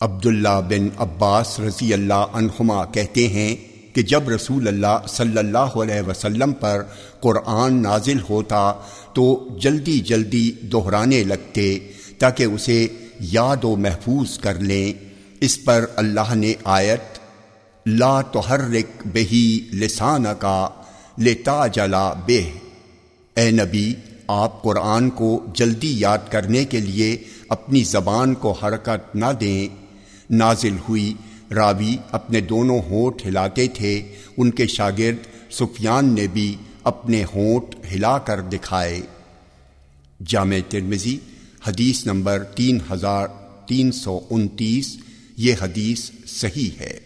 عبداللہ بن عباس رضی اللہ عنہما کہتے ہیں کہ جب رسول اللہ صلی اللہ علیہ وسلم پر قرآن نازل ہوتا تو جلدی جلدی دہرانے لگتے تاکہ اسے یاد و محفوظ کر لیں۔ اس پر اللہ نے آیت، لا تحرک بہی لسان کا لتا جلا بہ۔ اے نبی، آپ قرآن کو جلدی یاد کرنے کے لیے اپنی زبان کو حرکت نہ دیں۔ نازل ہوئی۔ راوی اپنے دونوں ہونٹ ہلاتے تھے۔ ان کے شاگرد سفیان نے بھی اپنے ہونٹ ہلا کر دکھائے۔ جامع ترمزی حدیث نمبر تین ہزار تین سو انتیس۔ یہ حدیث صحیح ہے۔